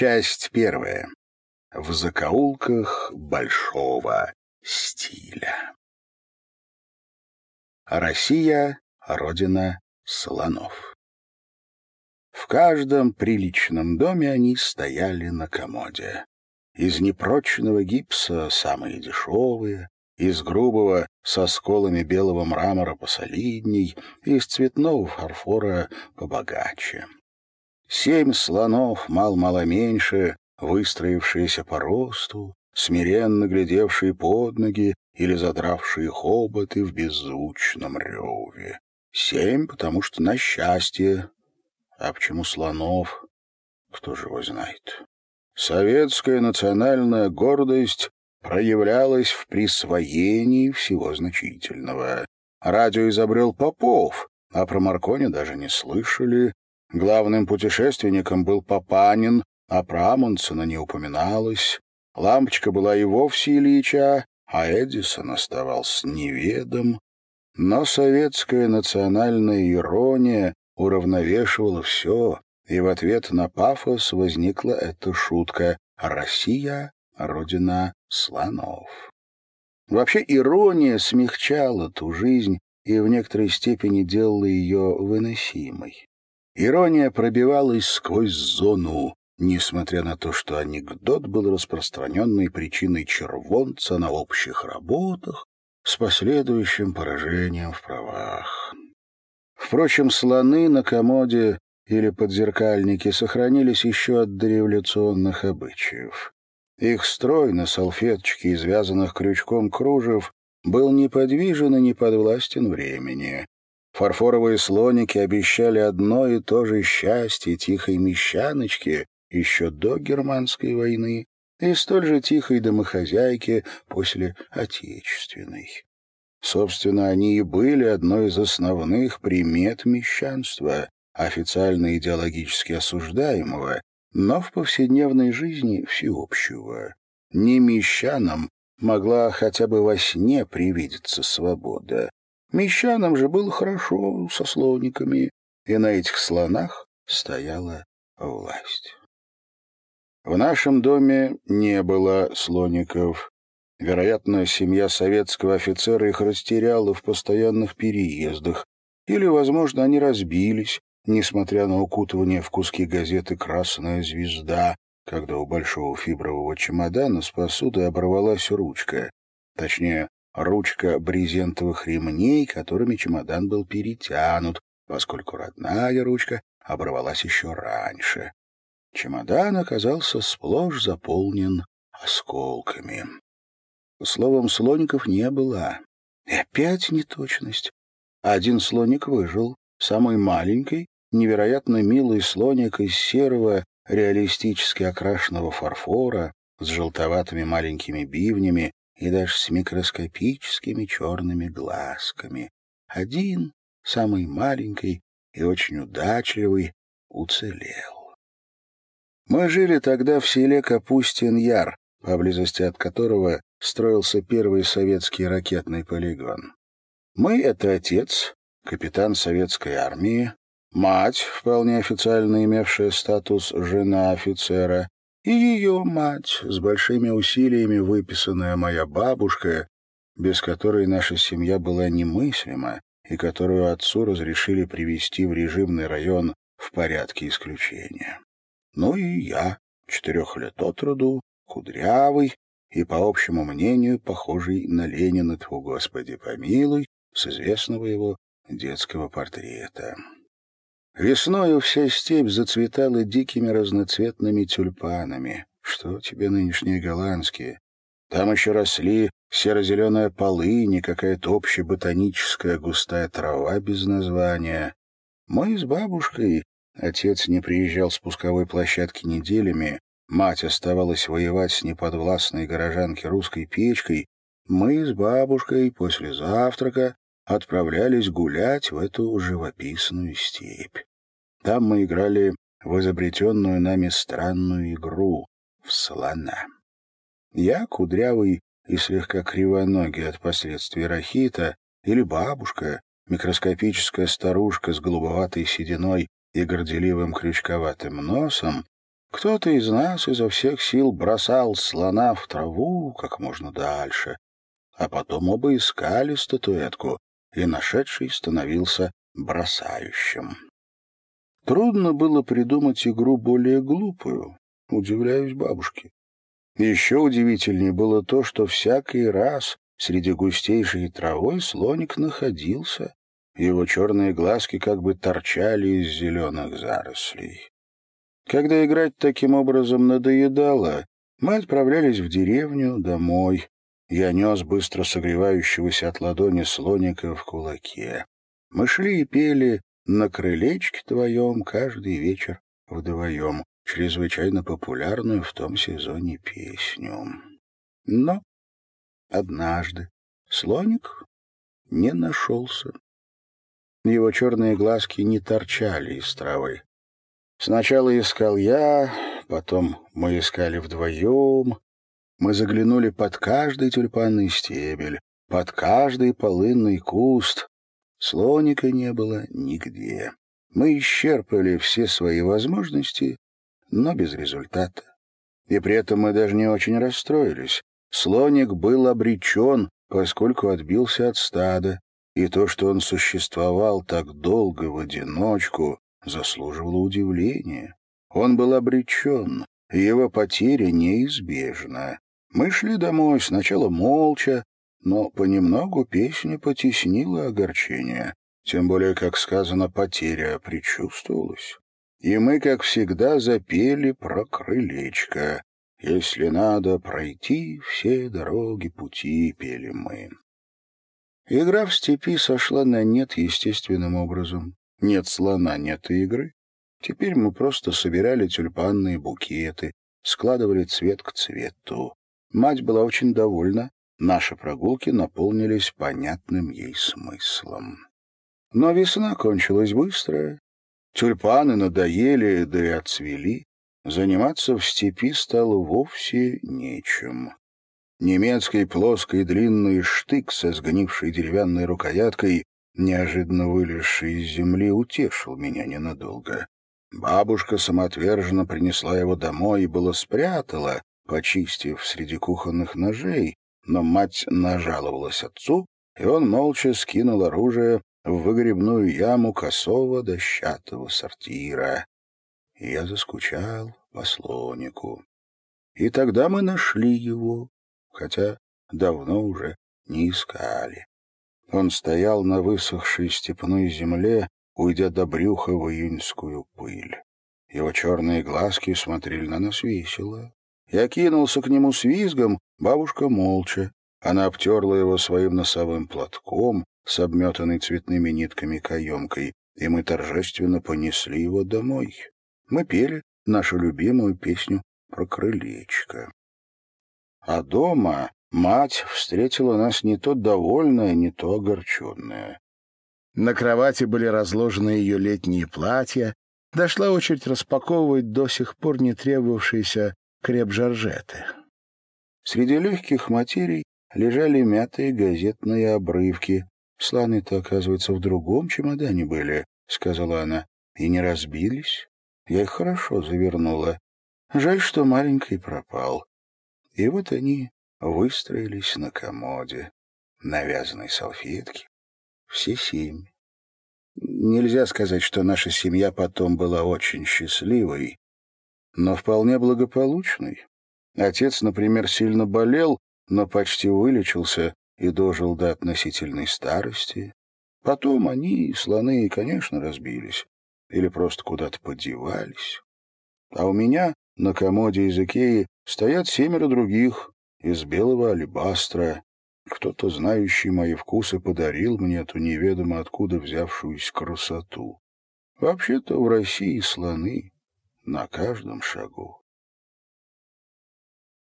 Часть первая. В закоулках большого стиля. Россия — родина слонов. В каждом приличном доме они стояли на комоде. Из непрочного гипса самые дешевые, из грубого со сколами белого мрамора посолидней, из цветного фарфора побогаче. Семь слонов, мал-мало меньше, выстроившиеся по росту, смиренно глядевшие под ноги или задравшие хоботы в беззвучном реве. Семь, потому что на счастье. А почему слонов? Кто же его знает? Советская национальная гордость проявлялась в присвоении всего значительного. Радио изобрел Попов, а про Маркони даже не слышали. Главным путешественником был Папанин, а про Амундсена не упоминалось. Лампочка была и вовсе Ильича, а Эдисон оставался неведом. Но советская национальная ирония уравновешивала все, и в ответ на пафос возникла эта шутка «Россия — родина слонов». Вообще ирония смягчала ту жизнь и в некоторой степени делала ее выносимой. Ирония пробивалась сквозь зону, несмотря на то, что анекдот был распространенной причиной червонца на общих работах с последующим поражением в правах. Впрочем, слоны на комоде или подзеркальнике сохранились еще от дореволюционных обычаев. Их строй на салфеточке, извязанных крючком кружев, был неподвижен и неподвластен времени. Фарфоровые слоники обещали одно и то же счастье тихой мещаночки еще до германской войны и столь же тихой домохозяйки после Отечественной. Собственно, они и были одной из основных примет мещанства, официально идеологически осуждаемого, но в повседневной жизни всеобщего. Не мещанам могла хотя бы во сне привидеться свобода. Мещанам же было хорошо со слониками, и на этих слонах стояла власть. В нашем доме не было слоников. Вероятно, семья советского офицера их растеряла в постоянных переездах, или, возможно, они разбились, несмотря на укутывание в куски газеты «Красная звезда», когда у большого фибрового чемодана с посудой оборвалась ручка. Точнее, ручка брезентовых ремней, которыми чемодан был перетянут, поскольку родная ручка оборвалась еще раньше. Чемодан оказался сплошь заполнен осколками. Словом, слоников не было. И опять неточность. Один слоник выжил, самый маленький, невероятно милый слоник из серого, реалистически окрашенного фарфора, с желтоватыми маленькими бивнями и даже с микроскопическими черными глазками. Один, самый маленький и очень удачливый, уцелел. Мы жили тогда в селе Капустин-Яр, поблизости от которого строился первый советский ракетный полигон. Мы — это отец, капитан советской армии, мать, вполне официально имевшая статус «жена офицера», и ее мать, с большими усилиями выписанная моя бабушка, без которой наша семья была немыслима и которую отцу разрешили привести в режимный район в порядке исключения. Ну и я, четырех лет от роду, кудрявый, и, по общему мнению, похожий на Ленина, тьфу, Господи, помилуй, с известного его детского портрета. Весною вся степь зацветала дикими разноцветными тюльпанами. Что тебе нынешние голландские? Там еще росли серо-зеленая полынь и какая-то общеботаническая густая трава без названия. Мы с бабушкой, отец не приезжал с пусковой площадки неделями, Мать оставалась воевать с неподвластной горожанки русской печкой. Мы с бабушкой после завтрака отправлялись гулять в эту живописную степь. Там мы играли в изобретенную нами странную игру — в слона. Я, кудрявый и слегка кривоногий от последствий рахита, или бабушка, микроскопическая старушка с голубоватой сединой и горделивым крючковатым носом, Кто-то из нас изо всех сил бросал слона в траву как можно дальше, а потом оба искали статуэтку, и нашедший становился бросающим. Трудно было придумать игру более глупую, удивляюсь бабушке. Еще удивительнее было то, что всякий раз среди густейшей травой слоник находился. Его черные глазки как бы торчали из зеленых зарослей. Когда играть таким образом надоедало, мы отправлялись в деревню, домой. Я нес быстро согревающегося от ладони слоника в кулаке. Мы шли и пели «На крылечке твоем» каждый вечер вдвоем, чрезвычайно популярную в том сезоне песню. Но однажды слоник не нашелся. Его черные глазки не торчали из травы. Сначала искал я, потом мы искали вдвоем. Мы заглянули под каждый тюльпанный стебель, под каждый полынный куст, Слоника не было нигде. Мы исчерпали все свои возможности, но без результата. И при этом мы даже не очень расстроились. Слоник был обречен, поскольку отбился от стада, и то, что он существовал так долго в одиночку, заслуживало удивления. Он был обречен, и его потеря неизбежна. Мы шли домой сначала молча, но понемногу песня потеснила огорчение, тем более, как сказано, потеря предчувствовалась. И мы, как всегда, запели про крылечко. «Если надо пройти, все дороги пути», — пели мы. Игра в степи сошла на нет естественным образом. Нет слона, нет игры. Теперь мы просто собирали тюльпанные букеты, складывали цвет к цвету. Мать была очень довольна, Наши прогулки наполнились понятным ей смыслом. Но весна кончилась быстро. Тюльпаны надоели, да и отцвели. Заниматься в степи стало вовсе нечем. Немецкий плоский длинный штык со сгнившей деревянной рукояткой, неожиданно вылезший из земли, утешил меня ненадолго. Бабушка самоотверженно принесла его домой и было спрятала, почистив среди кухонных ножей, но мать нажаловалась отцу, и он молча скинул оружие в выгребную яму косого дощатого сортира. Я заскучал по слонику. И тогда мы нашли его, хотя давно уже не искали. Он стоял на высохшей степной земле, уйдя до брюха в июньскую пыль. Его черные глазки смотрели на нас весело. Я кинулся к нему с визгом, бабушка молча. Она обтерла его своим носовым платком с обметанной цветными нитками каемкой, и мы торжественно понесли его домой. Мы пели нашу любимую песню про крылечко. А дома мать встретила нас не то довольная, не то огорченная. На кровати были разложены ее летние платья, дошла очередь распаковывать до сих пор не требовавшиеся креп-жоржеты. Среди легких материй лежали мятые газетные обрывки. «Сланы-то, оказывается, в другом чемодане были», — сказала она. «И не разбились. Я их хорошо завернула. Жаль, что маленький пропал». И вот они выстроились на комоде, на вязаной салфетке. Все семь. Нельзя сказать, что наша семья потом была очень счастливой, но вполне благополучной. Отец, например, сильно болел, но почти вылечился и дожил до относительной старости. Потом они, слоны, конечно, разбились или просто куда-то подевались. А у меня на комоде из Икеи стоят семеро других из белого алебастра. Кто-то, знающий мои вкусы, подарил мне эту неведомо откуда взявшуюся красоту. Вообще-то в России слоны на каждом шагу.